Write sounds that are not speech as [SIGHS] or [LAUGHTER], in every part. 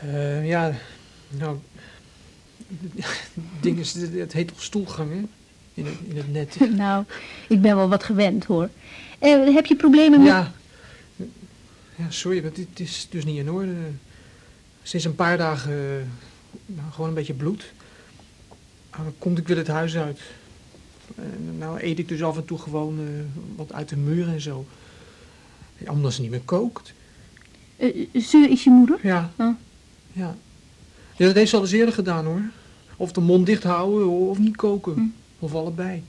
Eh, ja, nou... Het ding is, het heet toch stoelgang, hè? In het, in het net. [LAUGHS] nou, ik ben wel wat gewend, hoor. Eh, heb je problemen met... Ja. Ja, sorry, maar dit is dus niet in orde. Sinds een paar dagen eh, nou, gewoon een beetje bloed. Nou, dan kom ik weer het huis uit. Nou eet ik dus af en toe gewoon wat uit de muur en zo. Ze niet meer kookt. Uh, is je moeder? Ja. Oh. Ja. ja. Dat heeft ze al eens eerder gedaan hoor. Of de mond dicht houden of niet koken. Hm. Of allebei.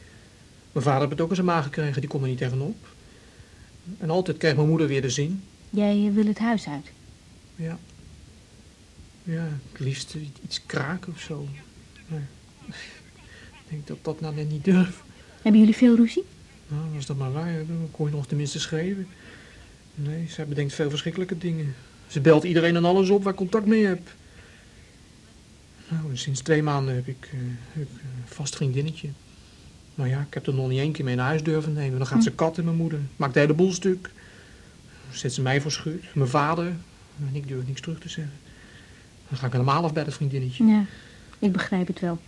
Mijn vader heeft het ook eens een maag gekregen, die kon er niet tegenop. En altijd kreeg mijn moeder weer de zin. Jij wil het huis uit? Ja. Ja, het liefst iets kraken of zo. Maar ik denk dat dat nou net niet durf. Hebben jullie veel ruzie? Nou, als dat maar waar, dan kon je nog tenminste schreeuwen. Nee, zij bedenkt veel verschrikkelijke dingen. Ze belt iedereen en alles op waar ik contact mee heb. Nou, sinds twee maanden heb ik, uh, heb ik een vast vriendinnetje. Nou ja, ik heb er nog niet één keer mee naar huis durven nemen. Dan gaat ze kat in mijn moeder. Maakt de hele boel stuk. Zet ze mij voor schut. Mijn vader. En ik durf niks terug te zeggen. Dan ga ik helemaal af bij dat vriendinnetje. Ja, ik begrijp het wel.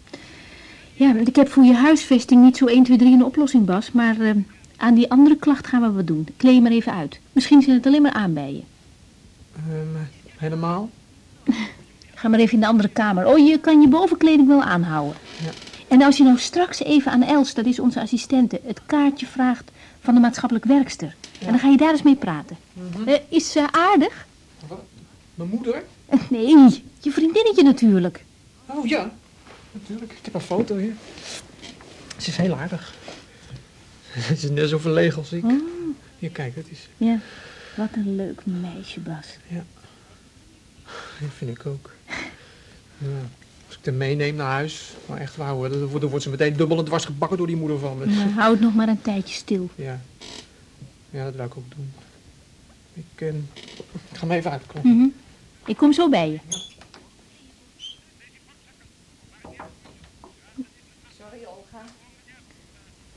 Ja, ik heb voor je huisvesting niet zo 1, 2, 3 een oplossing, Bas. Maar uh, aan die andere klacht gaan we wat doen. Kleed maar even uit. Misschien zit het alleen maar aan bij je. Uh, helemaal? [LAUGHS] Ga maar even in de andere kamer. Oh, je kan je bovenkleding wel aanhouden. Ja. En als je nou straks even aan Els, dat is onze assistente, het kaartje vraagt van de maatschappelijk werkster. En dan ga je daar eens mee praten. Mm -hmm. is ze aardig? Wat? Mijn moeder? Nee, je vriendinnetje natuurlijk. Oh ja, natuurlijk. Ik heb een foto hier. Ze is heel aardig. [LAUGHS] Ze is net zo verlegen als ik. Oh. Hier, kijk, het is... Ja, wat een leuk meisje, Bas. Ja, dat vind ik ook. [LAUGHS] Ja. Als ik haar meeneem naar huis, maar echt waar hoor, dan wordt ze meteen dubbel en dwars gebakken door die moeder van me. Nou, houd nog maar een tijdje stil. Ja, ja dat wil ik ook doen. Ik, uh, ik ga hem even uitkloppen. Mm -hmm. Ik kom zo bij je. Sorry, Olga.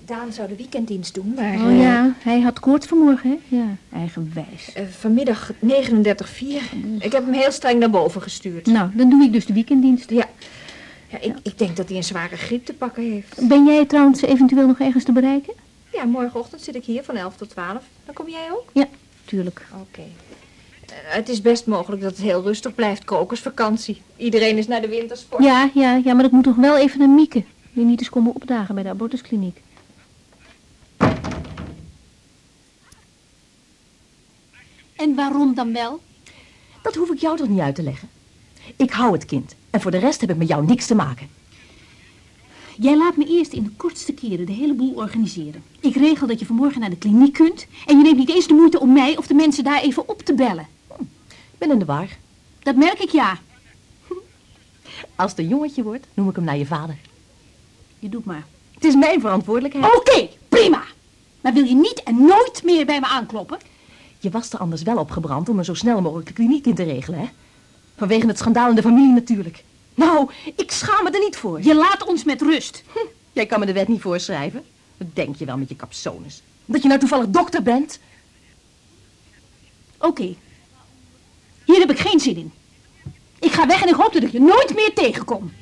Daan zou de weekenddienst doen, maar... Oh ja, hij had koorts vanmorgen, hè? Ja, eigenwijs. Uh, vanmiddag 39,4. Ik heb hem heel streng naar boven gestuurd. Nou, dan doe ik dus de weekenddienst. Ja. Ja, ik, ik denk dat hij een zware griep te pakken heeft. Ben jij trouwens eventueel nog ergens te bereiken? Ja, morgenochtend zit ik hier van 11 tot 12. Dan kom jij ook? Ja, tuurlijk. Oké. Okay. Uh, het is best mogelijk dat het heel rustig blijft. Kokersvakantie. Iedereen is naar de wintersport. Ja, ja, ja, maar ik moet toch wel even naar Mieke. Die niet eens komen opdagen bij de abortuskliniek. En waarom dan wel? Dat hoef ik jou toch niet uit te leggen. Ik hou het kind. En voor de rest heb ik met jou niks te maken. Jij laat me eerst in de kortste keren de hele boel organiseren. Ik regel dat je vanmorgen naar de kliniek kunt... en je neemt niet eens de moeite om mij of de mensen daar even op te bellen. Hm, ik ben in de war. Dat merk ik, ja. [LAUGHS] Als het een jongetje wordt, noem ik hem naar je vader. Je doet maar. Het is mijn verantwoordelijkheid. Oké, okay, prima. Maar wil je niet en nooit meer bij me aankloppen? Je was er anders wel opgebrand om me zo snel mogelijk de kliniek in te regelen, hè? Vanwege het schandaal in de familie natuurlijk. Nou, ik schaam me er niet voor. Je laat ons met rust. Hm, jij kan me de wet niet voorschrijven. Dat denk je wel met je capsones. Dat je nou toevallig dokter bent. Oké. Okay. Hier heb ik geen zin in. Ik ga weg en ik hoop dat ik je nooit meer tegenkom.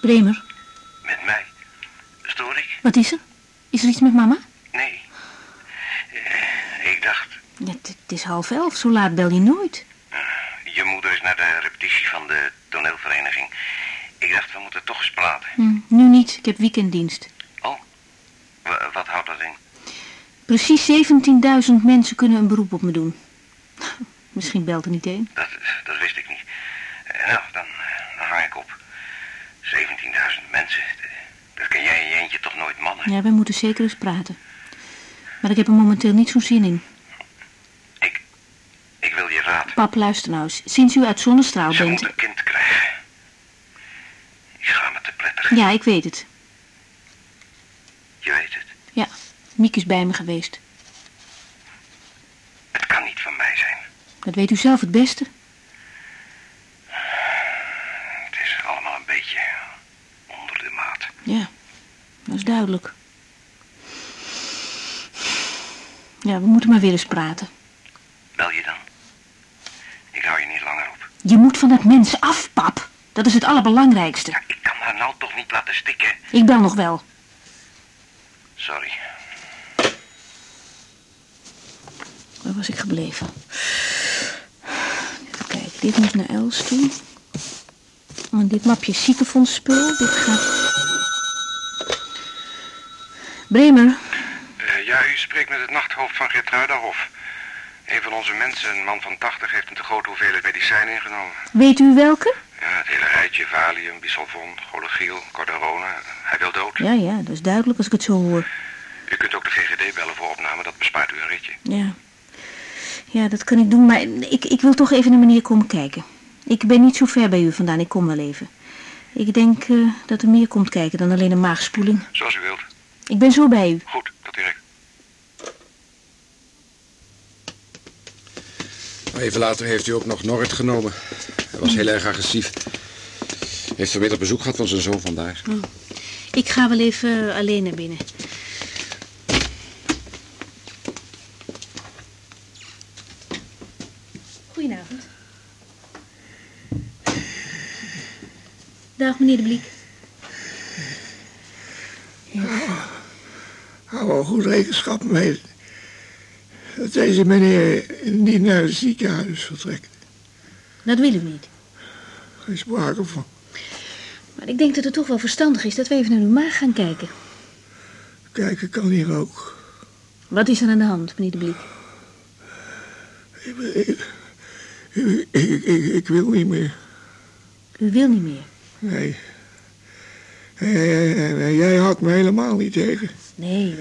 Bremer. Met mij? Stoor ik? Wat is er? Is er iets met mama? Nee. Uh, ik dacht... Ja, het is half elf, zo laat bel je nooit. Uh, je moeder is naar de repetitie van de toneelvereniging. Ik dacht, we moeten toch eens praten. Hm, nu niet, ik heb weekenddienst. Oh, w wat houdt dat in? Precies 17.000 mensen kunnen een beroep op me doen. [LAUGHS] Misschien belt er niet één. Dat, dat wist ik niet. Uh, nou, dan, dan hang ik op. 17.000 mensen. Dat kan jij in je eentje toch nooit mannen? Ja, we moeten zeker eens praten. Maar ik heb er momenteel niet zo'n zin in. Ik... Ik wil je raad. Pap, luister nou eens. Sinds u uit zonnestraal Ze bent... moet een kind krijgen. Ik ga me te prettig. Ja, ik weet het. Je weet het? Ja, Miek is bij me geweest. Het kan niet van mij zijn. Dat weet u zelf het beste. Het is allemaal een beetje onder de maat. Ja, dat is duidelijk. Ja, we moeten maar weer eens praten. Bel je dan? Ik hou je niet langer op. Je moet van dat mens af, pap. Dat is het allerbelangrijkste. Ja, ik kan haar nou toch niet laten stikken. Ik bel nog wel. Sorry. Waar was ik gebleven? Even kijken, dit moet naar Els toe. Oh, dit mapje ziekenfondsspul, dit gaat... Bremer, u spreekt met het nachthoofd van Gertruidahof. Een van onze mensen, een man van 80, heeft een te grote hoeveelheid medicijnen ingenomen. weet u welke? Ja, het hele rijtje, Valium, Bisolvon, Chologiel, Cordarone. Hij wil dood. Ja, ja, dat is duidelijk als ik het zo hoor. U kunt ook de GGD bellen voor opname, dat bespaart u een ritje. Ja. Ja, dat kan ik doen, maar ik, ik wil toch even naar meneer komen kijken. Ik ben niet zo ver bij u vandaan, ik kom wel even. Ik denk eh, dat er meer komt kijken dan alleen een maagspoeling. Zoals u wilt. Ik ben zo bij u. Goed, tot direct. Even later heeft u ook nog Norrit genomen. Hij was heel erg agressief. Heeft vanmiddag bezoek gehad van zijn zoon vandaag. Ik ga wel even alleen naar binnen. Goedenavond. Dag, meneer de Bliek. Hou wel goed rekenschap mee dat deze meneer niet naar het ziekenhuis vertrekt. Dat willen we niet. Geen sprake van. Maar ik denk dat het toch wel verstandig is dat we even naar uw maag gaan kijken. Kijken kan hier ook. Wat is er aan de hand, meneer de Bliek? Ik, ik, wil niet meer. U wil niet meer. Nee. Eh, Jij had me helemaal niet tegen. Nee,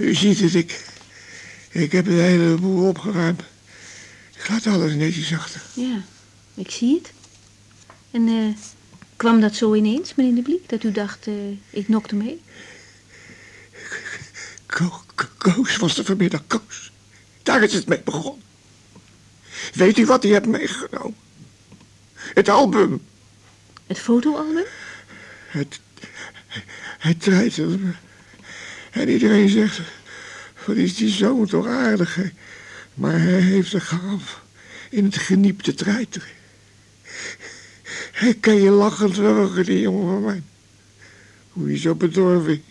U ziet het, ik, ik heb een heleboel opgeruimd. Ik laat alles netjes achter. ja, ik zie het. En eh, kwam dat zo ineens, meneer de Bliek, dat u dacht, eh, ik nokte mee? Ko- Ko- Koos was er vanmiddag, Koos. Daar is het mee begonnen. Weet u wat hij heeft meegenomen? Het album. Het fotoalbum? Het, het me. En iedereen zegt, wat is die zoon toch aardig, hè? Maar hij heeft een gaaf in het geniep te treiteren. Hij kan je lachen terug, die jongen van mij. Hoe hij zo bedorven,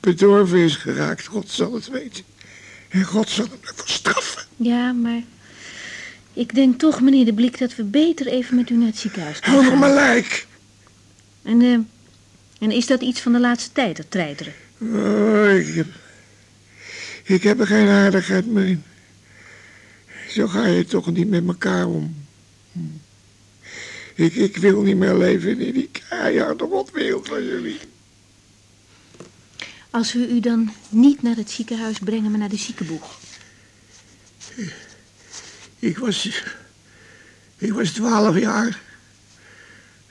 bedorven is geraakt, God zal het weten. En God zal hem ervoor straffen. Ja, maar ik denk toch, meneer de Bliek, dat we beter even met u naar het ziekenhuis kunnen Hou nog maar lijk. En, eh, en is dat iets van de laatste tijd, dat treiteren? Oh, ik, heb, ik heb er geen aardigheid meer in. Zo ga je toch niet met elkaar om. Ik, ik wil niet meer leven in die keiharde rotwereld van jullie. Als we u dan niet naar het ziekenhuis brengen, maar naar de ziekenboeg. Ik was, ik was twaalf jaar.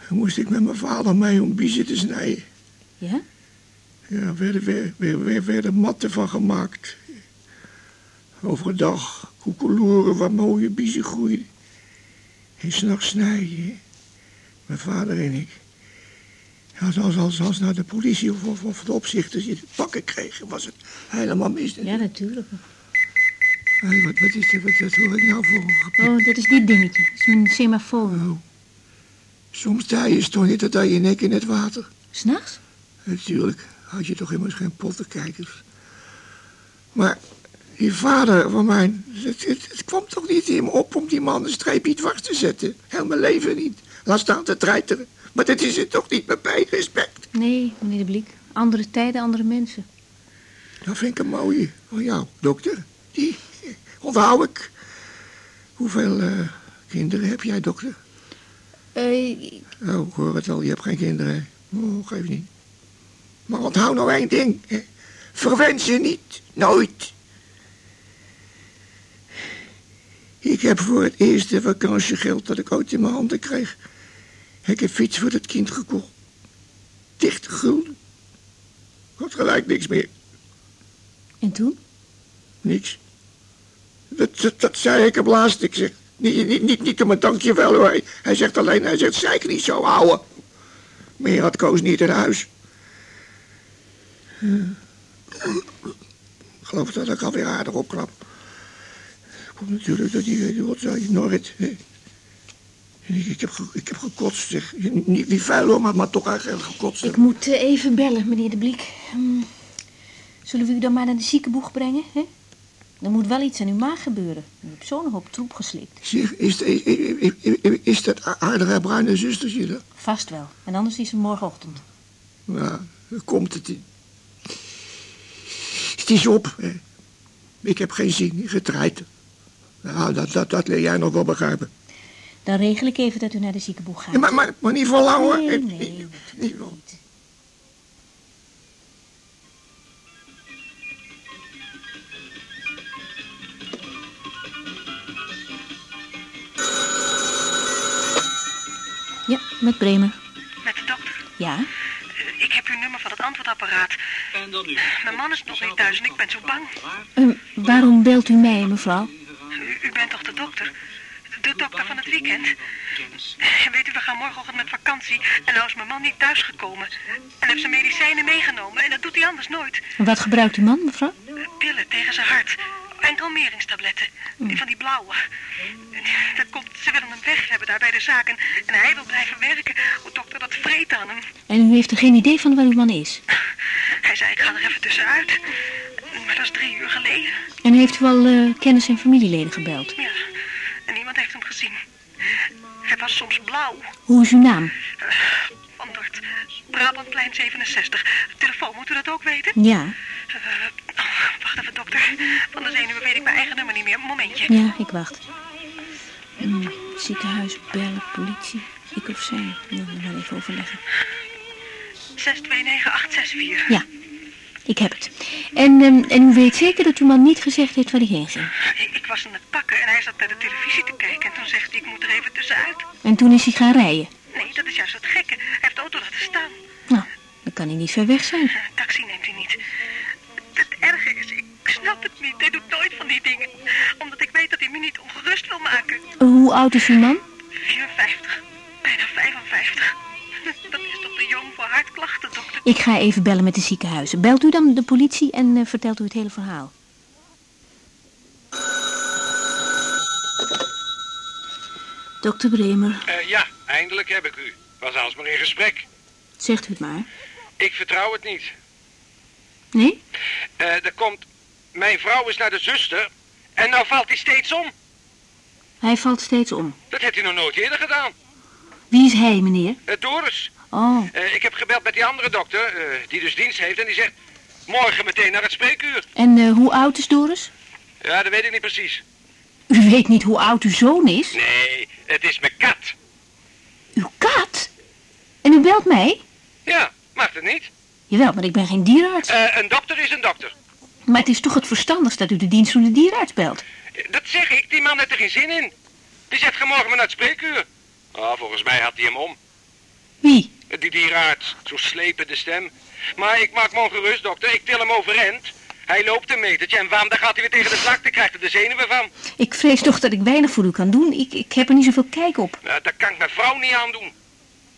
Moest ik met mijn vader mee om biezen te snijden. Ja? Ja, werden, weer, weer, weer, werden matten van gemaakt. Overdag koekeloeren waar mooie biezen groeiden. En s'nachts snijden. Mijn vader en ik. Als, als, als, als nou de politie of, of, of de opzichters pakken kregen, was het helemaal mis. Ja, natuurlijk. Wat, wat is dit? Wat, wat hoor ik nou voor een? Oh, dat is dit dingetje. Dat is mijn semafoon. Oh. Soms sta je toch niet dat je nek in het water. S'nachts? Natuurlijk had je toch immers geen pottenkijkers. Maar die vader van mij, het, het, het kwam toch niet in me op om die man een streepje dwars te zetten. Heel mijn leven niet. Laat staan te treiteren. Maar dat is het toch niet met mij, respect. Nee, meneer de Bliek. Andere tijden, andere mensen. Dat vind ik een mooie van jou, dokter. Die onthoud ik. Hoeveel eh, kinderen heb jij, dokter? Eh, Oh, ik hoor het al, je hebt geen kinderen. Oh, geef niet. Maar onthoud nou één ding. Verwens je niet. Nooit. Ik heb voor het eerste vakantiegeld dat ik ooit in mijn handen kreeg... heb ik een fiets voor dat kind gekocht. Dicht gulden. Had gelijk niks meer. en toen? Niks. Dat, dat, dat zei ik hem laatst. Ik zeg, niet, niet, niet, niet om een dankjewel hoor. Hij- Hij zegt alleen, hij zegt, zeker niet zo houden. Meer had Koos niet in huis. Ik geloof dat ik alweer aardig opklap. Komt natuurlijk door die, zei Norrit. hè. En Ik, heb, ik heb gekotst, zeg. Niet wie vuil hoor, maar, maar toch eigenlijk gekotst. Ik moet eh, even bellen, meneer de Bliek. Hm, Zullen we u dan maar naar de ziekenboeg brengen, hè? Er moet wel iets aan uw maag gebeuren. U hebt zo'n hoop troep geslikt. Zeg, is, is, is, dat aardige bruine zustertje er? Vast wel. En anders is het morgenochtend. Dan komt het. Het is op. Hè. Ik heb geen zin in getreit. Nou, dat, dat, dat leer jij nog wel begrijpen. Dan regel ik even dat u naar de ziekenboeg gaat. Ja, maar, maar, maar niet voor lang hoor. Nee, nee, niet. Ja, met Bremer. Met de dokter. Ja? Eh, Ik heb uw nummer van het antwoordapparaat. En dan nu. Mijn man is nog niet thuis en ik ben zo bang. Ehm, waarom belt u mij, mevrouw? U, u bent toch de dokter? De dokter van het weekend? En weet u, we gaan morgenochtend met vakantie. En nou is mijn man niet thuisgekomen. En heeft zijn medicijnen meegenomen. En dat doet hij anders nooit. Wat gebruikt uw man, mevrouw? Eh, Pillen tegen zijn hart. En kalmeringstabletten. Die van die blauwe. Dat komt, ze willen hem weg hebben daar bij de zaak. En, en hij wil blijven werken. O, dokter, dat vreet aan hem. En u heeft er geen idee van waar uw man is? Hij zei, ik ga er even tussenuit. Maar dat is drie uur geleden. En heeft u al eh, kennis en familieleden gebeld? Ja, en niemand heeft hem gezien. Hij was soms blauw. Hoe is uw naam? Van Dort. Brabantplein 67. Telefoon, moet u dat ook weten? Ja, Eh, oh, wacht even, dokter. Van de zenuwen weet ik mijn eigen nummer niet meer. Momentje. ja, ik wacht. Hmm, ziekenhuis, bellen, politie. Ik of zij? Nou, dan maar even overleggen. 629864. Ja, ik heb het. En, ehm, en u weet zeker dat uw man niet gezegd heeft waar hij heen ging? Ik, ik was aan het pakken en hij zat naar de televisie te kijken. En toen zegt hij, ik moet er even tussenuit. En toen is hij gaan rijden? Nee, dat is juist het gekke. Hij heeft de auto laten staan. Nou, dan kan hij niet ver weg zijn. Een taxi neemt hij niet. Het erge is, ik snap het niet. Hij doet nooit van die dingen. Omdat ik weet dat hij me niet ongerust wil maken. Hoe oud is uw man? 54, bijna 55. [LAUGHS] Dat is toch te jong voor hartklachten, dokter? Ik ga even bellen met de ziekenhuizen. Belt u dan de politie en eh, vertelt u het hele verhaal. Dokter Bremer, Eh, ja, eindelijk heb ik u. Was alles maar in gesprek. zegt u het maar. Ik vertrouw het niet. Nee? Eh, er komt... Mijn vrouw is naar de zuster. En nou valt hij steeds om. Hij valt steeds om. Dat heeft hij nog nooit eerder gedaan. Wie is hij, meneer? Uh, Doris. Oh, Eh, ik heb gebeld met die andere dokter, eh, die dus dienst heeft. En die zegt, morgen meteen naar het spreekuur. en hoe oud is Doris? Ja, dat weet ik niet precies. U weet niet hoe oud uw zoon is? Nee, het is mijn kat. Uw kat? En u belt mij? Ja, mag het niet? Jawel, maar ik ben geen dierenarts. Een dokter is een dokter. Maar het is toch het verstandigst dat u de dienst van de dierenarts belt? Eh, Dat zeg ik, die man heeft er geen zin in. Die zegt, ga morgen maar naar het spreekuur. Ah, volgens mij had hij hem om. Wie? Die dieraard, zo slepende stem. Maar ik maak me ongerust, dokter. Ik til hem overeind. Hij loopt een metertje en waarom, dan gaat hij weer tegen de vlakte, krijgt er de zenuwen van. Ik vrees toch dat ik weinig voor u kan doen. Ik, ik heb er niet zoveel kijk op. Nou, dat kan ik mijn vrouw niet aandoen.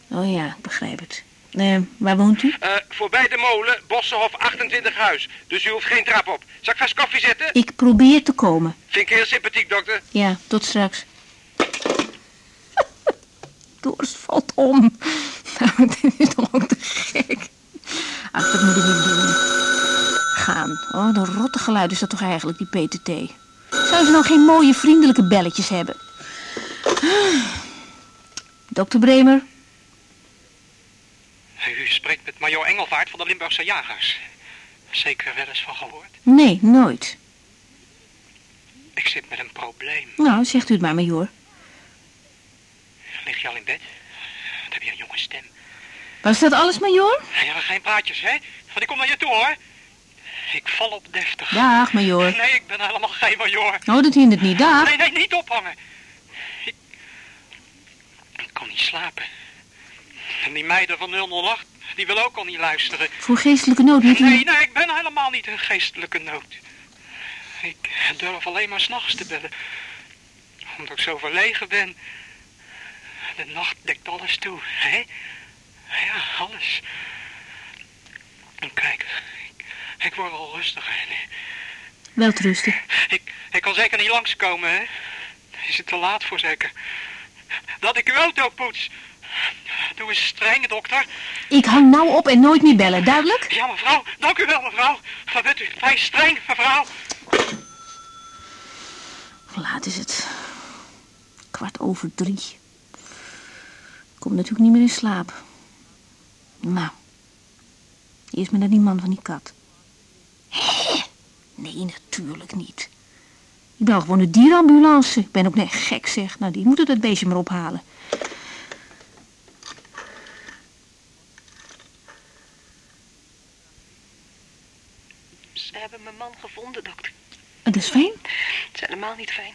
Oh ja, ik begrijp het. Eh, waar woont u? Eh, voorbij de molen, Bossenhof 28 huis. Dus u hoeft geen trap op. Zal ik vast koffie zetten? Ik probeer te komen. Vind ik heel sympathiek, dokter. Ja, tot straks. [LAUGHS] Doris valt om. Nou, [LAUGHS] dit is toch ook te gek. Ach, dat moet ik niet doen. Gaan. Oh, de rotte geluid is dat toch eigenlijk, die PTT. Zou ze nou geen mooie vriendelijke belletjes hebben? [SIGHS] Dokter Bremer, U spreekt met major Engelvaart van de Limburgse Jagers. Zeker wel eens van gehoord. nee, nooit. Ik zit met een probleem. Nou, zegt u het maar, majoor. Lig je al in bed? Dan heb je een jonge stem. Was dat alles, majoor? Ja, geen praatjes, hè? Want ik kom naar je toe, hoor. Ik val op deftig. Dag, majoor. Nee, ik ben helemaal geen major. Oh, dat hindert niet. Dag. Nee, nee, niet ophangen. Ik, ik kan niet slapen. En die meiden van 008, die wil ook al niet luisteren. Voor geestelijke nood u... Nee, nee, ik ben helemaal niet een geestelijke nood. Ik durf alleen maar s'nachts te bellen. Omdat ik zo verlegen ben. De nacht dekt alles toe, hè? Ja, alles. En kijk, ik, ik word al rustiger. Wel rusten. Ik, ik kan zeker niet langskomen, hè? Is het te laat voor zeker? Dat ik uw auto poets. Doe eens streng, dokter. Ik hang nou op en nooit meer bellen, duidelijk? Ja, mevrouw. Dank u wel, mevrouw. Wat bent u? Vrij streng, mevrouw. Hoe laat is het? Kwart over drie. Ik kom natuurlijk niet meer in slaap. Nou, eerst maar naar die man van die kat. Hé? Nee, natuurlijk niet. Ik ben gewoon de dierenambulance. Ik ben ook net gek, zeg. Nou, die moeten dat beestje maar ophalen. Ze hebben mijn man gevonden, dokter. Dat is fijn. Het is helemaal niet fijn.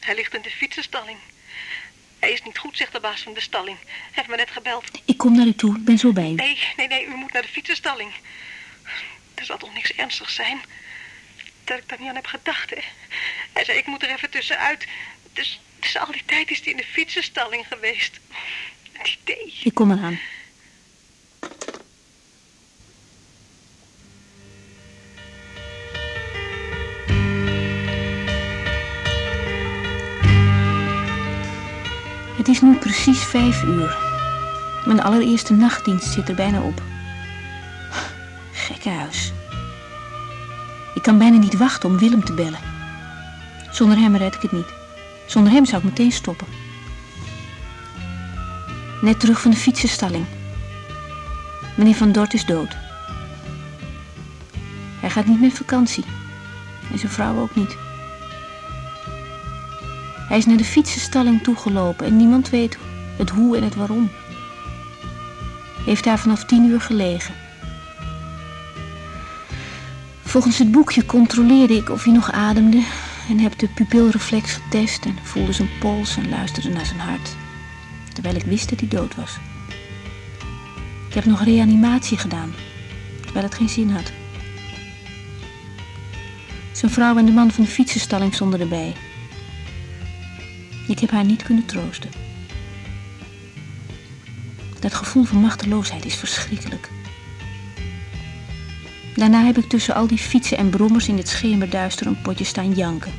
Hij ligt in de fietsenstalling. Hij is niet goed, zegt de baas van de stalling. Hij heeft me net gebeld. Ik kom naar u toe. Ik ben zo bij u. Nee, nee, nee, u moet naar de fietsenstalling. Er zal toch niks ernstigs zijn? Dat ik daar niet aan heb gedacht, hè? Hij zei, ik moet er even tussenuit. Dus, dus al die tijd is hij in de fietsenstalling geweest. Het idee. Ik kom eraan. Het is nu precies vijf uur. Mijn allereerste nachtdienst zit er bijna op. Gekkenhuis. Ik kan bijna niet wachten om Willem te bellen. Zonder hem red ik het niet. Zonder hem zou ik meteen stoppen. Net terug van de fietsenstalling. Meneer Van Dort is dood. Hij gaat niet met vakantie. En zijn vrouw ook niet. Hij is naar de fietsenstalling toegelopen en niemand weet het hoe en het waarom. Heeft daar vanaf tien uur gelegen. Volgens het boekje controleerde ik of hij nog ademde en heb de pupilreflex getest en voelde zijn pols en luisterde naar zijn hart. Terwijl ik wist dat hij dood was. Ik heb nog reanimatie gedaan, terwijl het geen zin had. Zijn vrouw en de man van de fietsenstalling stonden erbij. Ik heb haar niet kunnen troosten. Dat gevoel van machteloosheid is verschrikkelijk. Daarna heb ik tussen al die fietsen en brommers in het schemerduister een potje staan janken.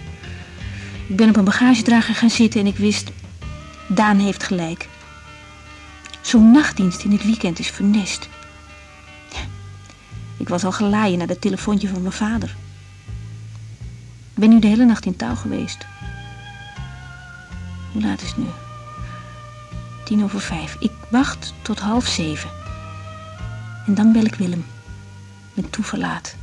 Ik ben op een bagagedrager gaan zitten en ik wist, Daan heeft gelijk. Zo'n nachtdienst in het weekend is funest. Ik was al gelaaien naar dat telefoontje van mijn vader. Ik ben nu de hele nacht in touw geweest. Hoe laat is het nu? Tien over vijf. Ik wacht tot half zeven. En dan bel ik Willem. Met toeverlaat.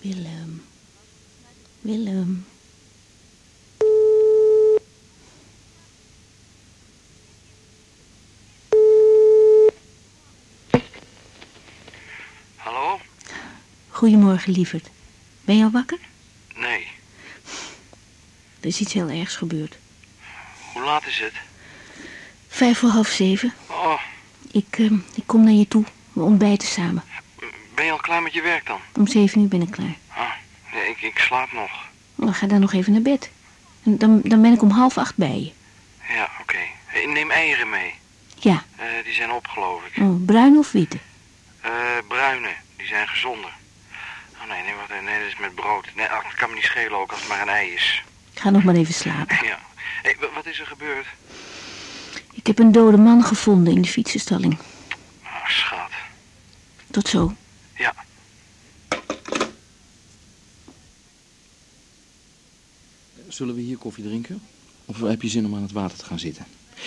Willem. Willem. Hallo? Goedemorgen, lieverd. Ben je al wakker? Nee. Er is iets heel ergs gebeurd. Hoe laat is het? Vijf voor half zeven. Oh, Ik, eh, ik kom naar je toe. We ontbijten samen. ben je al klaar met je werk dan? Om zeven uur ben ik klaar. Ah, nee, ik, ik slaap nog. Dan ga dan nog even naar bed. En dan, dan ben ik om half acht bij je. Ja, oké. Neem eieren mee. Ja. Eh, die zijn op, geloof ik. Oh, bruin of witte? Eh, bruine. Die zijn gezonder. Oh nee, nee, wat, nee, dat is met brood. Nee, ach, het kan me niet schelen ook als het maar een ei is. Ik ga nog maar even slapen. Ja. Hey, wa- wat is er gebeurd? Ik heb een dode man gevonden in de fietsenstalling. Ah, schat. Tot zo. Ja. Zullen we hier koffie drinken? Of heb je zin om aan het water te gaan zitten?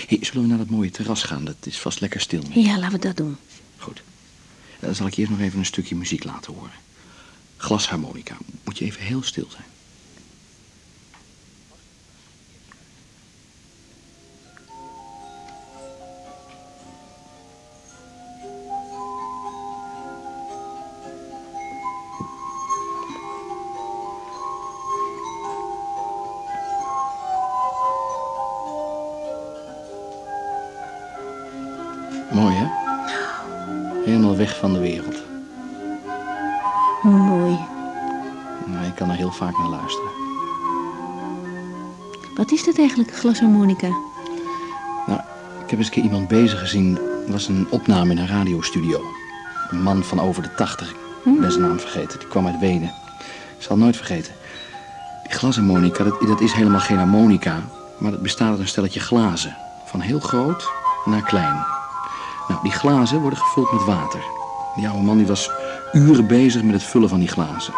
Hey, zullen we naar dat mooie terras gaan? Dat is vast lekker stil. nu. Ja, laten we dat doen. Goed. Dan zal ik eerst nog even een stukje muziek laten horen glasharmonica. Moet je even heel stil zijn. Mooi, hè? Helemaal weg van de wereld. Mooi. Nou, ik kan er heel vaak naar luisteren. Wat is dat eigenlijk, glasharmonica? Nou, ik heb eens een keer iemand bezig gezien. Er was een opname in een radiostudio. Een man van over de tachtig. Ik ben zijn naam vergeten. Die kwam uit Wenen. Ik zal het nooit vergeten. Die glasharmonica, dat, dat is helemaal geen harmonica. Maar het bestaat uit een stelletje glazen. Van heel groot naar klein. Nou, die glazen worden gevuld met water. Die oude man die was uren bezig met het vullen van die glazen.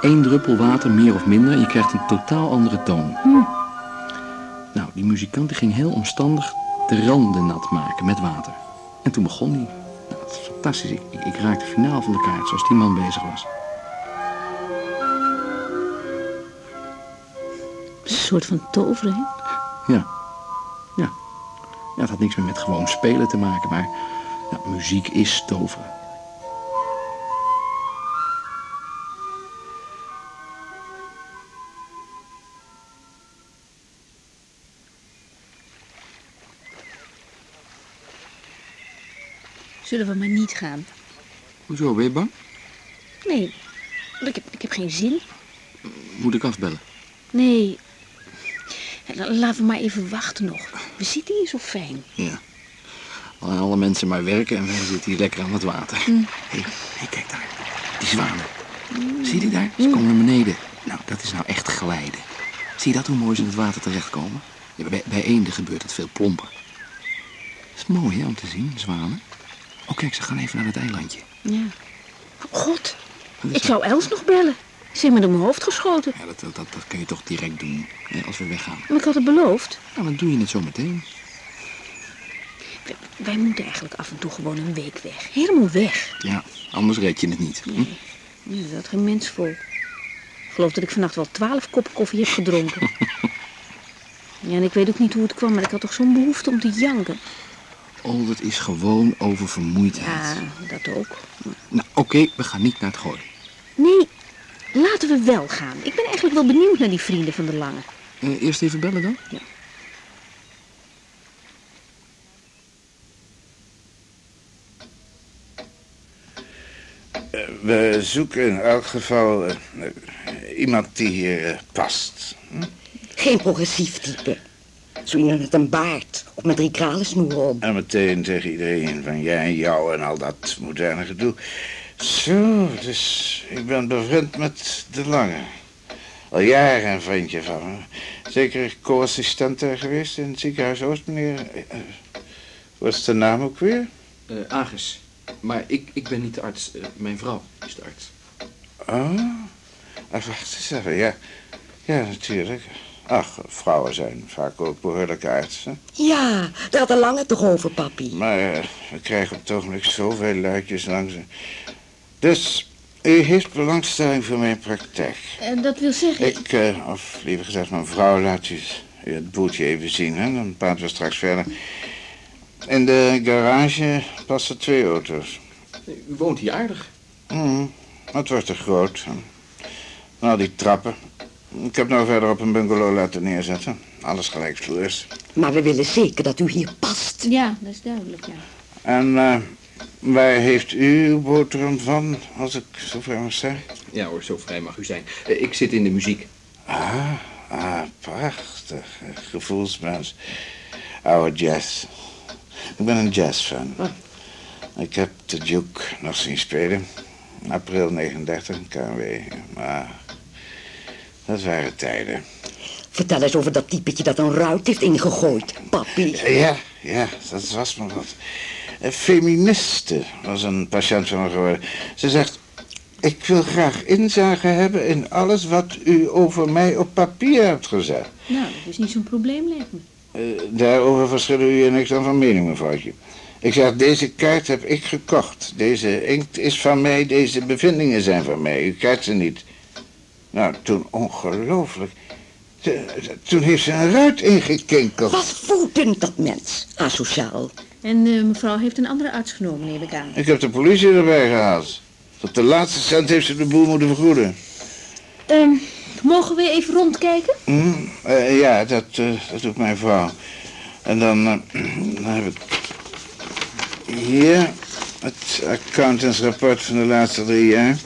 Eén druppel water, meer of minder, en je krijgt een totaal andere toon. Nou, die muzikant die ging heel omstandig de randen nat maken met water. En toen begon hij. Nou, dat is fantastisch. Ik, ik, ik raakte finaal van de kaart zoals die man bezig was. Een soort van toveren, hè? Ja. Ja. Ja, het had niks meer met gewoon spelen te maken, maar muziek is toveren. Zullen we maar niet gaan? Hoezo, ben je bang? Nee, ik heb, ik heb geen zin. Moet ik afbellen? Nee. Laten we maar even wachten nog. We zitten hier zo fijn. Ja. Alle, mensen maar werken en wij zitten hier lekker aan het water. Hé, hey, hey, kijk daar. Die zwanen. Zie je die daar? Ze komen naar beneden. Nou, dat is nou echt glijden. Zie je dat, hoe mooi ze in het water terechtkomen? Ja, bij, bij eenden gebeurt het veel plomper. Dat is mooi, hè, om te zien, zwanen. Oh, kijk, ze gaan even naar het eilandje. Ja. God, ik zou Els nog bellen. Ze heeft me door mijn hoofd geschoten. Ja, dat, dat, dat, kun je toch direct doen, hè, als we weggaan. Maar ik had het beloofd. Nou, dan doe je het zo meteen. Wij, wij moeten eigenlijk af en toe gewoon een week weg. Helemaal weg. Ja, anders red je het niet. Hm? Dat geen mens vol. Ik geloof dat ik vannacht wel twaalf koppen koffie heb gedronken. [LAUGHS] ja, en ik weet ook niet hoe het kwam, maar ik had toch zo'n behoefte om te janken. Oh, dat is gewoon oververmoeidheid. Ja, dat ook. Nou, oké, we gaan niet naar het gooien. Nee, laten we wel gaan. Ik ben eigenlijk wel benieuwd naar die vrienden van de Lange. Eh, eerst even bellen dan? Ja. Eh, We zoeken in elk geval eh, iemand die hier eh, past. Hm? Geen progressief type. Zo iemand met een baard of met drie kralensnoeren om. En meteen tegen iedereen van jij en jou en al dat moderne gedoe. Zo, dus ik ben bevriend met De Lange. Al jaren een vriendje van me. Zeker co-assistent geweest in het ziekenhuis Oost, meneer. eh, eh, Wat is de naam ook weer? Eh Agus. Maar ik, ik ben niet de arts. Eh, mijn vrouw is de arts. Oh, ah, wacht eens even, ja. Ja, natuurlijk. Ach, vrouwen zijn vaak ook behoorlijke artsen. Ja, daar had de lange toch over, papi. Maar eh, we krijgen op het ogenblik zoveel luidjes langs. Dus, u heeft belangstelling voor mijn praktijk. En dat wil zeggen... Ik, eh, of liever gezegd mijn vrouw, laat u het boeltje even zien, hè? Dan praten we straks verder. In de garage passen twee auto's. U woont hier aardig. Mhm, het wordt te groot. En al die trappen. Ik heb nou verder op een bungalow laten neerzetten. Alles gelijksvloers. Maar we willen zeker dat u hier past. Ja, dat is duidelijk, ja. En eh, waar heeft u uw boterham van, als ik zo vrij mag zeggen? Ja hoor, zo vrij mag u zijn. Eh, ik zit in de muziek. Ah, ah, prachtig. Gevoelsmens. Oude jazz. Ik ben een jazzfan. Ik heb de Duke nog zien spelen. April 39 in KW. Maar dat waren tijden. Vertel eens over dat typetje dat een ruit heeft ingegooid, papi. Ja, ja, dat was me wat. Een feministe was een patiënt van me geworden. Ze zegt, ik wil graag inzage hebben in alles wat u over mij op papier hebt gezet. Nou, dat is niet zo'n probleem, lijkt me. Eh, daarover verschillen u en ik dan van mening, mevrouwtje. Ik zeg, deze kaart heb ik gekocht. Deze inkt is van mij, deze bevindingen zijn van mij. U krijgt ze niet. Nou, toen ongelooflijk. Toen heeft ze een ruit ingekinkeld. Wat woedend, dat mens. Asociaal. En eh, mevrouw heeft een andere arts genomen, neem ik aan. Ik heb de politie erbij gehaald. Tot de laatste cent heeft ze de boel moeten vergoeden. Ehm, mogen we even rondkijken? Hm? Eh, ja, dat, eh, dat doet mijn vrouw. En dan, dan heb ik Hier, het accountantsrapport van de laatste drie jaar.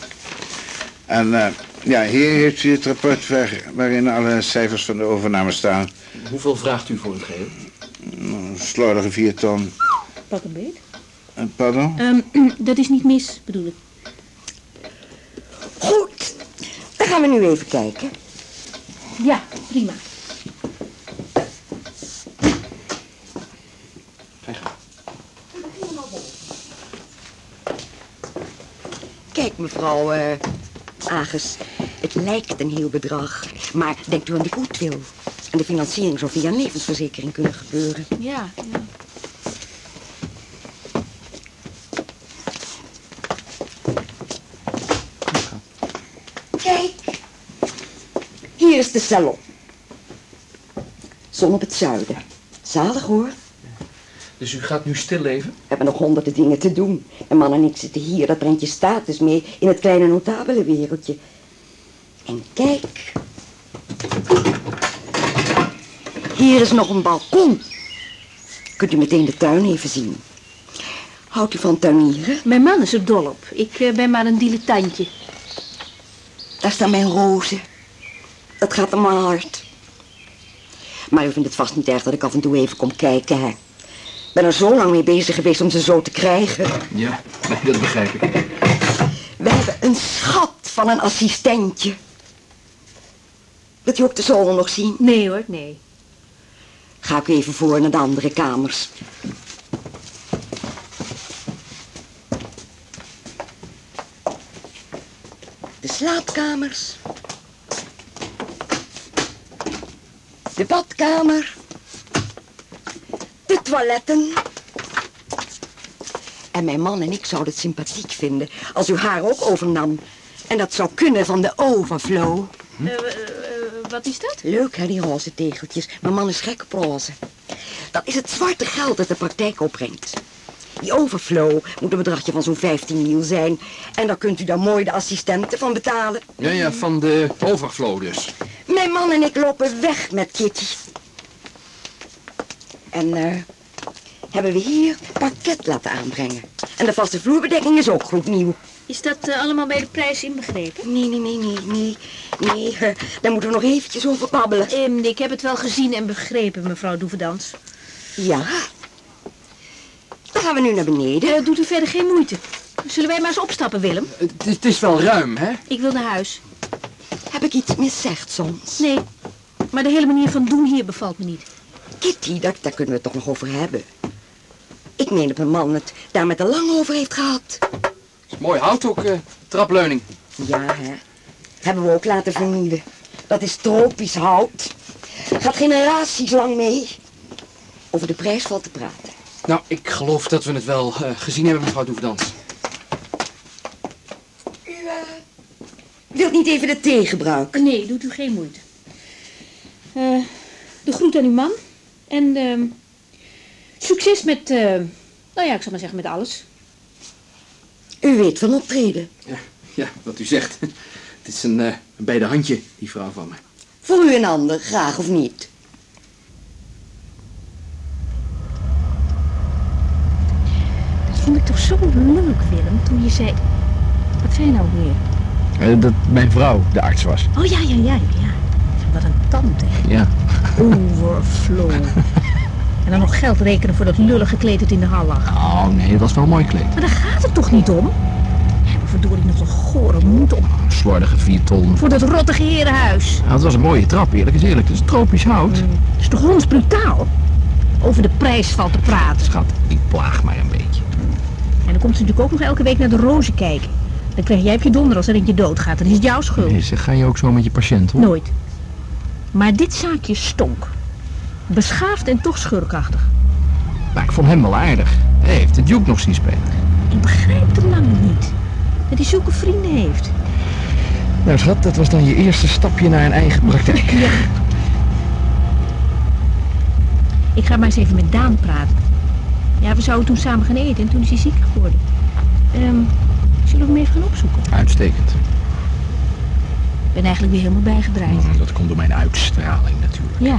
En eh, ja, hier heeft u het rapport waar, waarin alle cijfers van de overname staan. Hoeveel vraagt u voor het geheel? Een slordige vier ton. Pak een beet. Eh, pardon? Ehm, [CLEARS THROAT] dat is niet mis, bedoel ik. Goed, dan gaan we nu even kijken. Ja, prima. Kijk, mevrouw eh Agus, het lijkt een heel bedrag. Maar denkt u aan de goedwil. En de financiering zou via een levensverzekering kunnen gebeuren. Ja, ja. Kijk, hier is de salon. Zon op het zuiden. Zalig hoor. Dus u gaat nu stil leven? We hebben nog honderden dingen te doen. En man en ik zitten hier, dat brengt je status mee in het kleine notabele wereldje. En kijk. Hier is nog een balkon. Kunt u meteen de tuin even zien. Houdt u van tuinieren? Mijn man is er dol op. Ik eh, ben maar een dilettantje. Daar staan mijn rozen. Dat gaat om mijn hart. Maar u vindt het vast niet erg dat ik af en toe even kom kijken, hè? Ik ben er zo lang mee bezig geweest om ze zo te krijgen. Ja, nee, dat begrijp ik. We hebben een schat van een assistentje. Wilt u ook de zolder nog zien? Nee hoor, nee. Ga ik even voor naar de andere kamers. De slaapkamers. De badkamer. De toiletten. En mijn man en ik zouden het sympathiek vinden als u haar ook overnam. En dat zou kunnen van de overflow. Eh, eh, eh, wat is dat? Leuk hè, die roze tegeltjes. Mijn man is gek op roze. Dat is het zwarte geld dat de praktijk opbrengt. Die overflow moet een bedragje van zo'n 15 mil zijn. En daar kunt u dan mooi de assistenten van betalen. Ja, ja, van de overflow dus. Mijn man en ik lopen weg met Kitty. En eh, hebben we hier parket laten aanbrengen. En de vaste vloerbedekking is ook gloednieuw. Is dat eh, allemaal bij de prijs inbegrepen? Nee, nee, nee, nee, nee. Nee, [LAUGHS] daar moeten we nog eventjes over babbelen. Ehm, ik heb het wel gezien en begrepen, mevrouw Doevendans. Ja. Dan gaan we nu naar beneden. Eh, doet u verder geen moeite. Zullen wij maar eens opstappen, Willem? Het, het is wel ruim, hè? Ik wil naar huis. Heb ik iets miszegd soms? Nee, maar de hele manier van doen hier bevalt me niet. Kitty, daar, daar kunnen we het toch nog over hebben. Ik meen dat mijn man het daar met de lang over heeft gehad. Is mooi hout ook, eh, trapleuning. Ja, hè. Hebben we ook laten vernieuwen. Dat is tropisch hout. Gaat generaties lang mee. Over de prijs valt te praten. Nou, ik geloof dat we het wel eh, gezien hebben, mevrouw Doeverdans. U eh, wilt niet even de thee gebruiken? Nee, doet u geen moeite. Eh, de groet aan uw man. En ehm, succes met, eh, nou ja, ik zal maar zeggen met alles. U weet van optreden. Ja, ja, wat u zegt. [LAUGHS] Het is een, eh, een bij de handje, die vrouw van me. Voor u en ander, graag of niet. Dat vond ik toch zo leuk, Willem, toen je zei... Wat zei je nou weer? dat mijn vrouw de arts was. Oh ja, ja, ja, ja. Wat een tante. Ja. Overflow. [LAUGHS] en dan nog geld rekenen voor dat lullige kleed dat in de hal lag. Oh nee, dat was wel een mooi kleed. Maar daar gaat het toch niet om? Verdorie nog een gore moed op Een slordige vier ton. voor dat rottige herenhuis. Ja, het was een mooie trap, eerlijk is eerlijk. Het is tropisch hout. Dat is toch hondsbrutaal? Over de prijs valt te praten. Schat, ik plaag mij een beetje. En dan komt ze natuurlijk ook nog elke week naar de rozen kijken. Dan krijg jij op je donder als er eentje doodgaat. Dan is het jouw schuld. Nee, zeg, ga je ook zo met je patiënt, hoor? Nooit. Maar dit zaakje stonk. Beschaafd en toch schurkachtig. Maar ik vond hem wel aardig. Hij heeft de Duke nog zien spelen. Ik begrijp het lang niet. Dat hij zulke vrienden heeft. Nou, schat, dat was dan je eerste stapje naar een eigen praktijk. [LAUGHS] Ja. Ik ga maar eens even met Daan praten. Ja, we zouden toen samen gaan eten en toen is hij ziek geworden. Ehm, zullen we hem even gaan opzoeken? Uitstekend. Ik ben eigenlijk weer helemaal bijgedraaid. Mm, Dat komt door mijn uitstraling natuurlijk. Ja,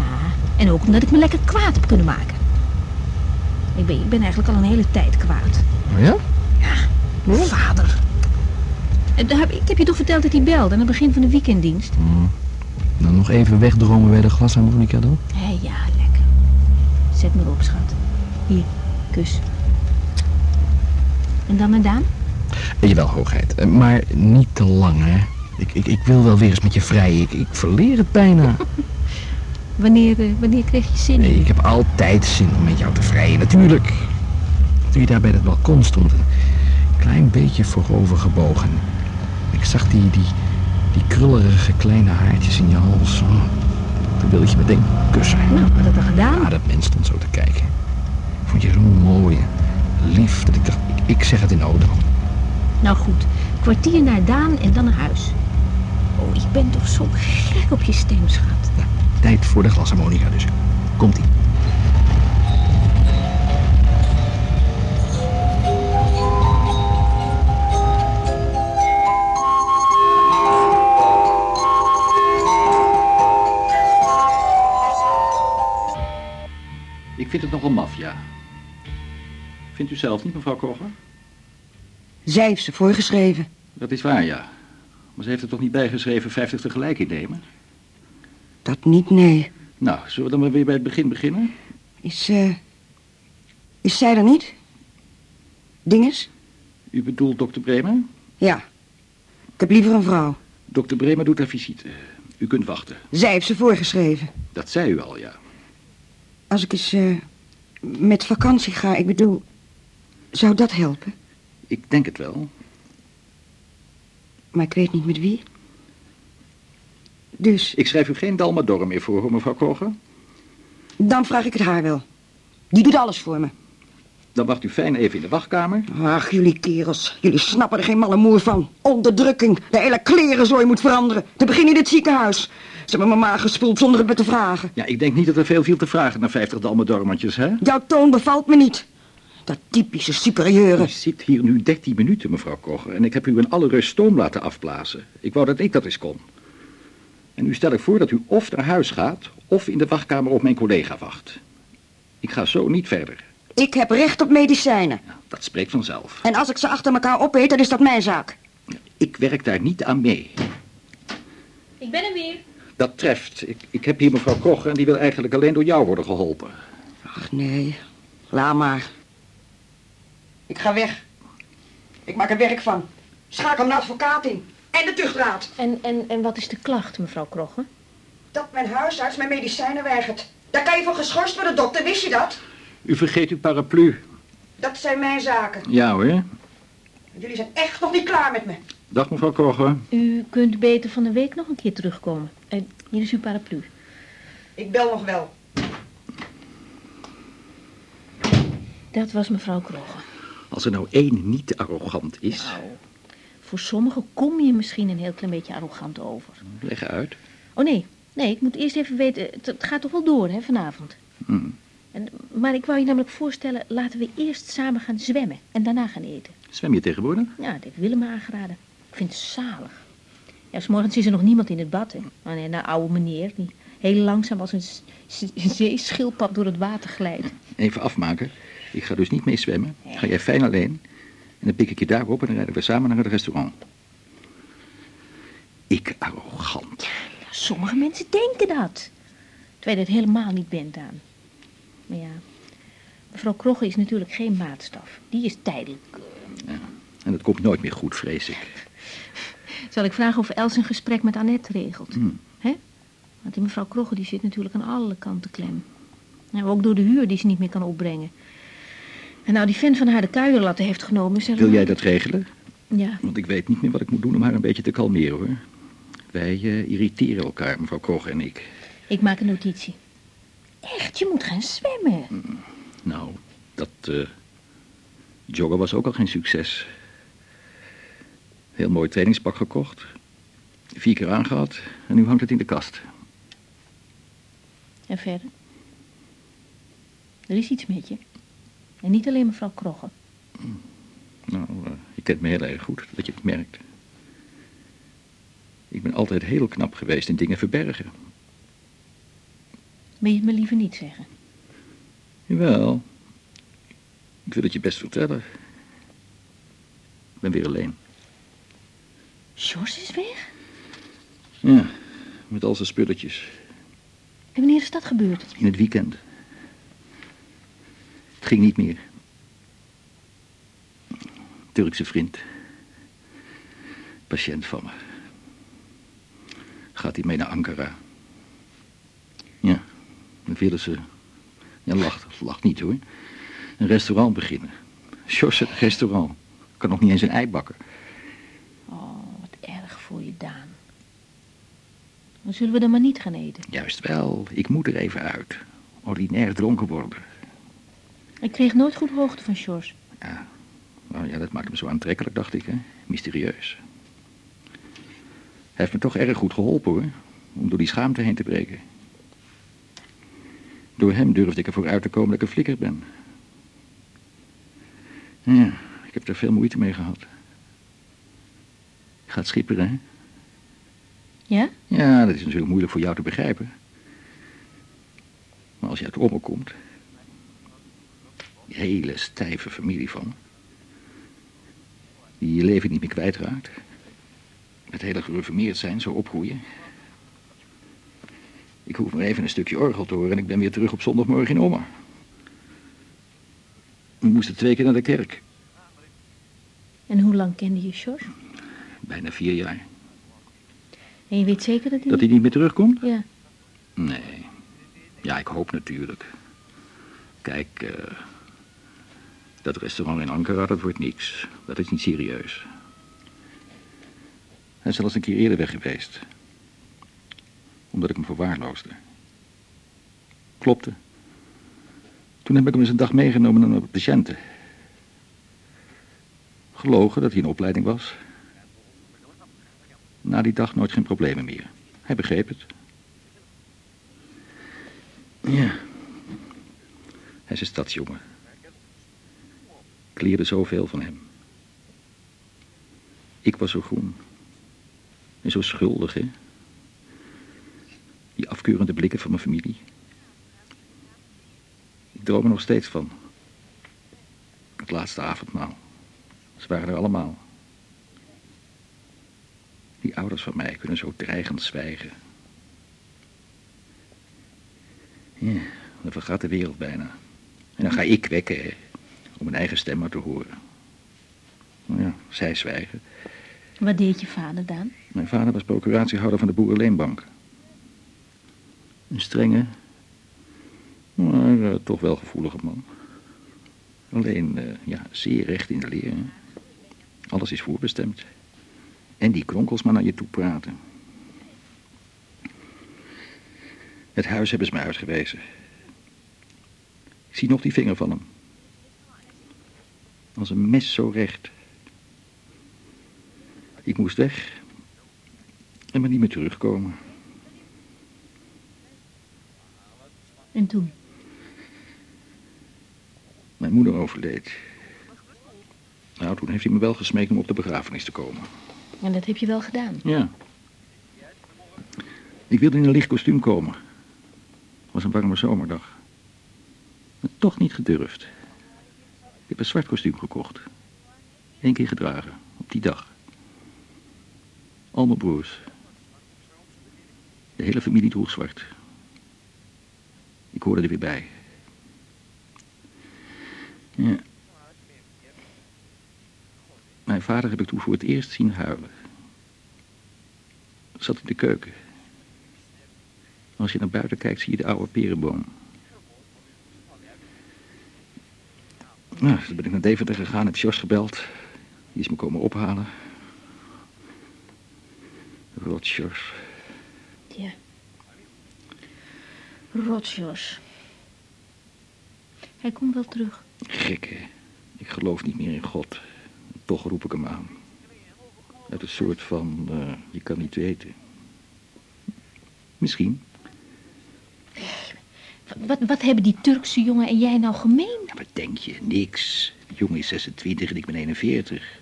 en ook omdat ik me lekker kwaad heb kunnen maken. Ik ben, ik ben eigenlijk al een hele tijd kwaad. Oh ja? Mijn vader. Heb- Ik heb je toch verteld dat hij belde aan het begin van de weekenddienst? Nou, nog even wegdromen bij de glasharmonica dan? Hé, ja, lekker. Zet me op, schat. Hier, kus. En dan Daan? Eh, Jawel, hoogheid. Eh, Maar niet te lang, hè. Ik, ik, ik wil wel weer eens met je vrij. Ik, ik verleer het bijna. [LAUGHS] Wanneer, eh, wanneer kreeg je zin in? Nee, ik heb altijd zin om met jou te vrijen, natuurlijk. Toen je daar bij dat balkon stond, een klein beetje voorover gebogen. Ik zag die, die, die krullerige kleine haartjes in je hals. Oh, Toen wilde ik je meteen kussen. Nou, wat had er gedaan? Ja, dat mens stond zo te kijken. Vond je zo mooi lief dat ik dacht, ik, ik zeg het in auto. Nou goed, kwartier naar Daan en dan naar huis. Oh, ik ben toch zo gek op je stem, schat. Tijd voor de glasharmonica dus. Komt-ie. Ik vind het nogal maffia. Vindt u zelf niet, mevrouw Kocher? Zij heeft ze voorgeschreven. Dat is waar, ja. Maar ze heeft er toch niet bijgeschreven 50 tegelijk innemen? Dat niet, nee. Nou, zullen we dan maar weer bij het begin beginnen? Is, eh... Is zij er niet? Dinges? U bedoelt dokter Bremer? Ja. Ik heb liever een vrouw. Dokter Bremer doet haar visite. U kunt wachten. Zij heeft ze voorgeschreven. Dat zei u al, ja. Als ik eens eh, met vakantie ga, ik bedoel... Zou dat helpen? Ik denk het wel. Maar ik weet niet met wie. Dus, Ik schrijf u geen Dalmador meer voor, mevrouw Kocher. dan vraag ik het haar wel. Die doet alles voor me. Dan wacht u fijn even in de wachtkamer. Ach, jullie kerels. Jullie snappen er geen malle moer van. Onderdrukking. De hele klerenzooi moet veranderen. Te beginnen in het ziekenhuis. Ze hebben me maar gespoeld zonder het me te vragen. Ja, ik denk niet dat er veel viel te vragen naar 50 Dalmadormantjes, hè? Jouw toon bevalt me niet. Dat typische superieure. U zit hier nu 13 minuten, mevrouw Kocher, en ik heb u in alle rust stoom laten afblazen. Ik wou dat ik dat eens kon. En nu stel ik voor dat u of naar huis gaat, of in de wachtkamer op mijn collega wacht. Ik ga zo niet verder. Ik heb recht op medicijnen. Dat spreekt vanzelf. En als ik ze achter elkaar opeet, dan is dat mijn zaak. Ik werk daar niet aan mee. Ik ben er weer. Dat treft. Ik, ik heb hier mevrouw Kocher en die wil eigenlijk alleen door jou worden geholpen. Ach nee, laat maar. Ik ga weg. Ik maak er werk van. Schakel een advocaat in. En de tuchtraad. En, en, en wat is de klacht, mevrouw Krogge? Dat mijn huisarts mijn medicijnen weigert. Daar kan je voor geschorst worden, dokter. Wist je dat? U vergeet uw paraplu. Dat zijn mijn zaken. Ja hoor. Jullie zijn echt nog niet klaar met me. Dag mevrouw Kocher. U kunt beter van de week nog een keer terugkomen. En hier is uw paraplu. Ik bel nog wel. Dat was mevrouw Krogge. Als er nou één niet arrogant is, Voor sommigen kom je misschien een heel klein beetje arrogant over. leg uit. Oh nee, nee, ik moet eerst even weten. Het, het gaat toch wel door, hè, vanavond? Hm. En, maar ik wou je namelijk voorstellen, laten we eerst samen gaan zwemmen en daarna gaan eten. Zwem je tegenwoordig? Ja, dat heeft Willem me aangeraden. Ik vind het zalig. Ja, 's morgens is er nog niemand in het bad, hè. Oh nee, nou, oude meneer, die heel langzaam als een zeeschildpad door het water glijdt. Even afmaken. Ik ga dus niet mee zwemmen. Ga jij fijn alleen. En dan pik ik je daarop en dan rijden we samen naar het restaurant. Ik arrogant. Ja, sommige mensen denken dat. Terwijl je het helemaal niet bent aan. Maar ja, mevrouw Krogge is natuurlijk geen maatstaf. Die is tijdelijk. En het komt nooit meer goed, vrees ik. [LAUGHS] Zal ik vragen of Els een gesprek met Annette regelt? Hm. Hè? Want die mevrouw Krogge die zit natuurlijk aan alle kanten klem. Nou, ook door de huur die ze niet meer kan opbrengen. En nou die vent van haar de kuierlatten heeft genomen... Zeg Wil jij dat regelen? Ja. Want ik weet niet meer wat ik moet doen om haar een beetje te kalmeren, hoor. Wij eh, irriteren elkaar, mevrouw Koch en ik. Ik maak een notitie. Echt, je moet gaan zwemmen. Nou, dat eh, joggen was ook al geen succes. Heel mooi trainingspak gekocht. Vier keer aangehad en nu hangt het in de kast. En verder? Er is iets met je. En niet alleen mevrouw Krogge. Nou, eh, je kent me heel erg goed, dat je het merkt. Ik ben altijd heel knap geweest in dingen verbergen. Wil je het me liever niet zeggen? Jawel. Ik wil het je best vertellen. Ik ben weer alleen. Sjors is weg? Ja, met al zijn spulletjes. En wanneer is dat gebeurd? In het weekend. Ging niet meer. Turkse vriend. Patiënt van me. Gaat hij mee naar Ankara. Ja, dan willen ze... Ja, lacht, lacht niet hoor. Een restaurant beginnen. Sjors een restaurant. Kan nog niet eens een ei bakken. Oh, wat erg voor je, Daan. Dan zullen we dan maar niet gaan eten. Juist wel, ik moet er even uit. Ordinair dronken worden. Ik kreeg nooit goed hoogte van Sjors. Nou ja, dat maakt hem zo aantrekkelijk, dacht ik, hè. Mysterieus. Hij heeft me toch erg goed geholpen, hoor. Om door die schaamte heen te breken. Door hem durfde ik ervoor uit te komen dat ik een flikker ben. Ja, ik heb er veel moeite mee gehad. Je gaat schipperen, hè? Ja? Ja, dat is natuurlijk moeilijk voor jou te begrijpen. Maar als je uit Ommel komt... Die hele stijve familie van me... Die je leven niet meer kwijtraakt. Het hele gereformeerd zijn, zo opgroeien. Ik hoef maar even een stukje orgel te horen en ik ben weer terug op zondagmorgen in Oma. We moesten twee keer naar de kerk. En hoe lang kende je Sjors? Bijna vier jaar. En je weet zeker dat hij... Dat hij niet meer terugkomt? Ja. Nee. Ja, ik hoop natuurlijk. Kijk, eh, dat restaurant in Ankara, dat wordt niks. Dat is niet serieus. Hij is zelfs een keer eerder weg geweest. Omdat ik hem verwaarloosde. Klopte. Toen heb ik hem eens een dag meegenomen naar een patiënten. Gelogen dat hij in opleiding was. Na die dag nooit geen problemen meer. Hij begreep het. Ja. Hij is een stadsjongen. Ik leerde zoveel van hem. Ik was zo groen. En zo schuldig, hè. Die afkeurende blikken van mijn familie. Ik droom er nog steeds van. Het laatste avondmaal. Ze waren er allemaal. Die ouders van mij kunnen zo dreigend zwijgen. Ja, dan vergaat de wereld bijna. En dan ga ik wekken, hè, om mijn eigen stem maar te horen. Nou ja, zij zwijgen. Wat deed je vader dan? Mijn vader was procuratiehouder van de Boerenleenbank. Een strenge, maar eh, toch wel gevoelige man. Alleen, eh, ja, zeer recht in de leer. hè. Alles is voorbestemd. En die kronkels maar naar je toe praten. Het huis hebben ze me uitgewezen. Ik zie nog die vinger van hem. Als een mes zo recht. Ik moest weg. En maar niet meer terugkomen. En toen? Mijn moeder overleed. Nou, toen heeft hij me wel gesmeekt om op de begrafenis te komen. En dat heb je wel gedaan. Ja. Ik wilde in een licht kostuum komen. Het was een warme zomerdag. Maar toch niet gedurfd. Ik heb een zwart kostuum gekocht. Eén keer gedragen, op die dag. Al mijn broers. De hele familie droeg zwart. Ik hoorde er weer bij. Ja. Mijn vader heb ik toen voor het eerst zien huilen. Zat in de keuken. Als je naar buiten kijkt, zie je de oude perenboom. Nou, toen ben ik naar Deventer gegaan, heb Jos gebeld. Die is me komen ophalen. Rot Jos. Ja. Rotjos. Hij komt wel terug. Gek, hè? Ik geloof niet meer in God. Toch roep ik hem aan. Uit een soort van, eh, je kan niet weten. Misschien. Wat, wat hebben die Turkse jongen en jij nou gemeen? Ja, wat denk je? Niks. Die jongen is 26 en ik ben 41.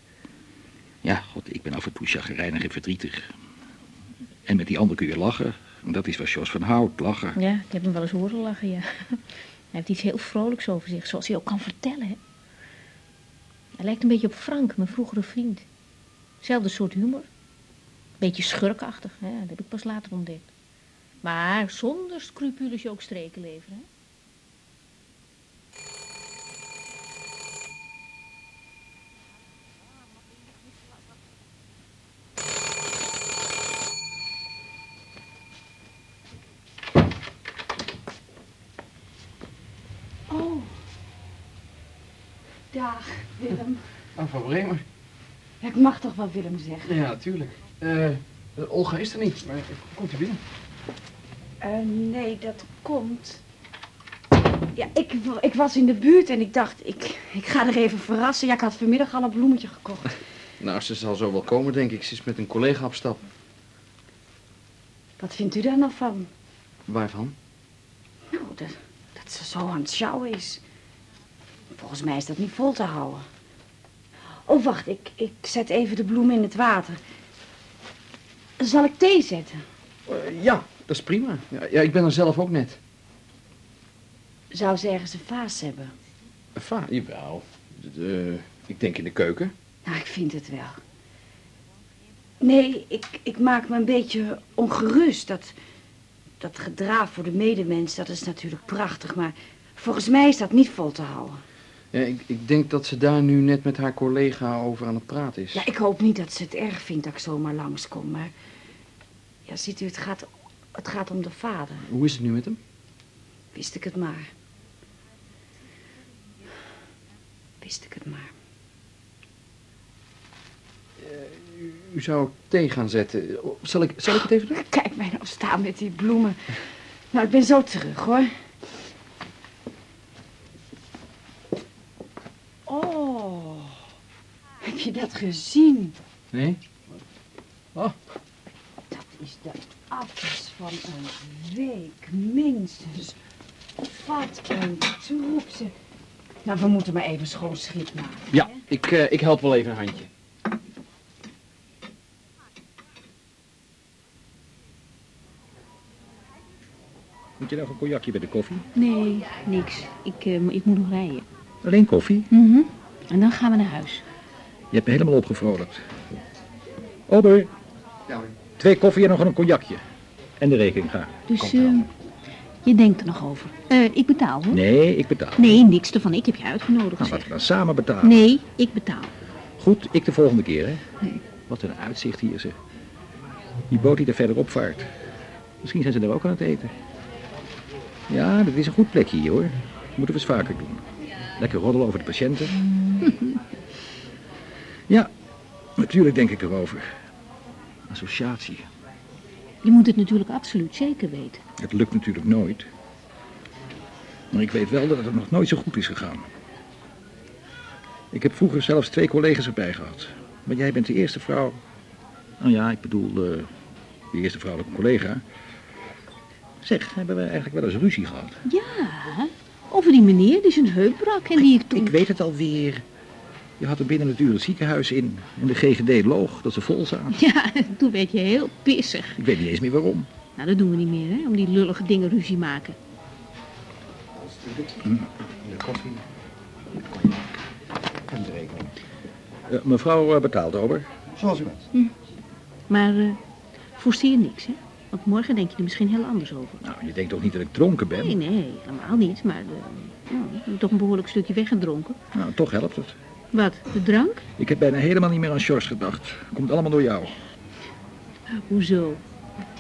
Ja, god, ik ben af en toe chagrijnig en verdrietig. En met die ander kun je lachen. En Dat is waar Jos van houdt, lachen. Ja, ik heb hem wel eens horen lachen, ja. [LAUGHS] Hij heeft iets heel vrolijks over zich, zoals hij ook kan vertellen. Hè? Hij lijkt een beetje op Frank, mijn vroegere vriend. Zelfde soort humor. Beetje schurkachtig, hè? dat heb ik pas later ontdekt. Maar zonder scrupules ook streken leveren. Hè? Oh. Dag, Willem. Oh, van Bremer. Ik mag toch wel Willem zeggen? Ja, natuurlijk. Eh, Olga is er niet, maar komt u binnen? Eh, nee, dat komt. Ja, ik, ik was in de buurt en ik dacht, ik, ik ga er even verrassen. Ja, ik had vanmiddag al een bloemetje gekocht. [LAUGHS] Nou, ze zal zo wel komen, denk ik. Ze is met een collega op stap. Wat vindt u daar nou van? Waarvan? Nou, dat, dat ze zo aan het sjouwen is. Volgens mij is dat niet vol te houden. Oh, wacht, ik, ik zet even de bloem in het water. Zal ik thee zetten? Eh, ja, dat is prima. Ja, ja, ik ben er zelf ook net. Zou ze ergens een vaas hebben? Een va? Jawel. De, ik denk in de keuken. Nou, ik vind het wel. Nee, ik, ik maak me een beetje ongerust. Dat, dat gedraaf voor de medemens, dat is natuurlijk prachtig. Maar volgens mij is dat niet vol te houden. Ja, ik, ik denk dat ze daar nu net met haar collega over aan het praten is. Ja, ik hoop niet dat ze het erg vindt dat ik zomaar langskom. Maar ja, ziet u, het gaat, het gaat om de vader. Hoe is het nu met hem? Wist ik het maar. Wist ik het maar. U, u zou thee gaan zetten. Zal ik, zal ik het even doen? [LAUGHS] Kijk mij nou staan met die bloemen. Nou, ik ben zo terug, hoor. Oh, heb je dat gezien? Nee? Oh, Dat is de afwas van een week, minstens. Wat een troep, zeg. Nou, we moeten maar even schoon schip maken. ja, ik, eh, ik help wel even een handje. Moet je nog een cognacje bij de koffie? Nee, niks. Ik, eh, ik moet nog rijden. Alleen koffie? Mhm. En dan gaan we naar huis. Je hebt me helemaal opgevrolijkt. Ober, twee koffie en nog een cognacje. En de rekening graag. Dus eh, je denkt er nog over. Eh, ik betaal hoor. Nee, ik betaal. Nee, niks ervan. Ik heb je uitgenodigd. Nou, laten we dan samen betalen. Nee, ik betaal. Goed, ik de volgende keer, hè? Wat een uitzicht hier, zeg. Die boot die er verderop vaart. Misschien zijn ze er ook aan het eten. Ja, dat is een goed plekje hier, hoor. Moeten we eens vaker doen. Lekker roddelen over de patiënten. [LAUGHS] ja, natuurlijk denk ik erover. Associatie. Je moet het natuurlijk absoluut zeker weten. Het lukt natuurlijk nooit. Maar ik weet wel dat het nog nooit zo goed is gegaan. Ik heb vroeger zelfs twee collega's erbij gehad. Maar jij bent de eerste vrouw. Nou ja, ik bedoel, eh, de eerste vrouwelijke collega. Zeg, hebben we eigenlijk wel eens ruzie gehad? Ja, over die meneer die zijn heup brak en die ik toen... Ik weet het alweer. Je had er binnen het uur het ziekenhuis in. En de GGD loog dat ze vol zaten. Ja, [LAUGHS] toen werd je heel pissig. Ik weet niet eens meer waarom. Nou, dat doen we niet meer, hè, om die lullige dingen ruzie maken. De koffie. En de rekening. Eh, mevrouw eh, betaalt, Ober. Zoals u bent. Maar eh forceer niks, hè. Want morgen denk je er misschien heel anders over. Nou, je denkt toch niet dat ik dronken ben? Nee, nee, helemaal niet. Maar eh, nou, toch een behoorlijk stukje weggedronken. Nou, toch helpt het. Wat, de drank? Ik heb bijna helemaal niet meer aan Sjors gedacht. Komt allemaal door jou. Hoezo?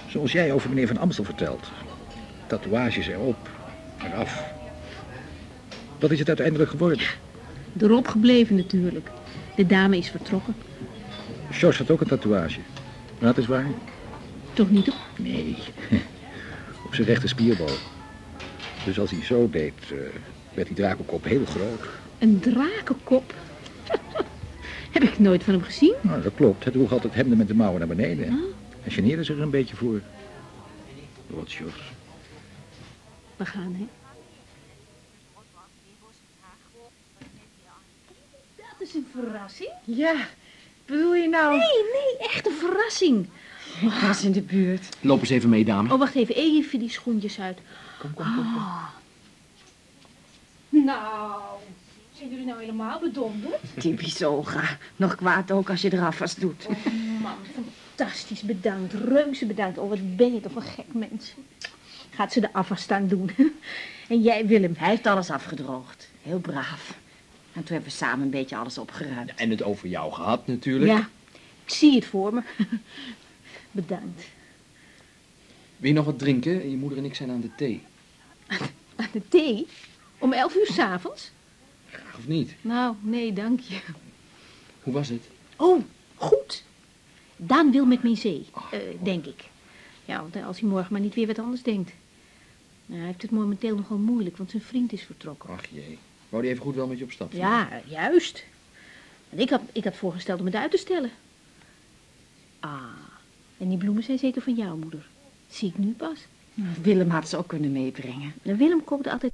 Zoals jij over meneer Van Amstel vertelt. Tatoeages erop, eraf. Wat is het uiteindelijk geworden? Erop gebleven natuurlijk. De dame is vertrokken. Sjors had ook een tatoeage. Raad eens waar? Toch niet op? Nee. [LAUGHS] Op zijn rechter spierboog. Dus als hij zo deed, eh, werd die drakenkop heel groot. Een drakenkop? Heb ik nooit van hem gezien? Nou, dat klopt. Hij droeg altijd hemden met de mouwen naar beneden. Hij geneerde zich er een beetje voor. Wat Sjors. We gaan, hè? Dat is een verrassing. Ja, bedoel je nou? Nee, nee, echt een verrassing. Ik was in de buurt. Loop eens even mee, dame. Oh, wacht even. Even die schoentjes uit. Kom, kom, kom. kom. Nou, Zijn jullie nou helemaal bedonderd? Typisch Olga. Nog kwaad ook als je eraf was doet. Oh man, fantastisch bedankt. Reuze bedankt. Oh, wat ben je toch een gek mens. Gaat ze de afwas staan doen. [LAUGHS] En jij, Willem? Hij heeft alles afgedroogd. Heel braaf. En toen hebben we samen een beetje alles opgeruimd. En het over jou gehad natuurlijk. Ja, ik zie het voor me. [LAUGHS] Bedankt. Wil je nog wat drinken? Je moeder en ik zijn aan de thee. Aan de thee? Om elf uur s'avonds? Of niet? Nou, nee, dank je. Hoe was het? Oh, goed. Daan wil met me in zee, eh, denk ik. Ja, want als hij morgen maar niet weer wat anders denkt. Nou, hij heeft het momenteel nogal moeilijk, want zijn vriend is vertrokken. Ach jee. Wou die even goed wel met je op stap? Ja, juist. En ik had, ik had voorgesteld om het uit te stellen. Ah, en die bloemen zijn zeker van jouw moeder. Zie ik nu pas. Willem had ze ook kunnen meebrengen. En Willem kookte altijd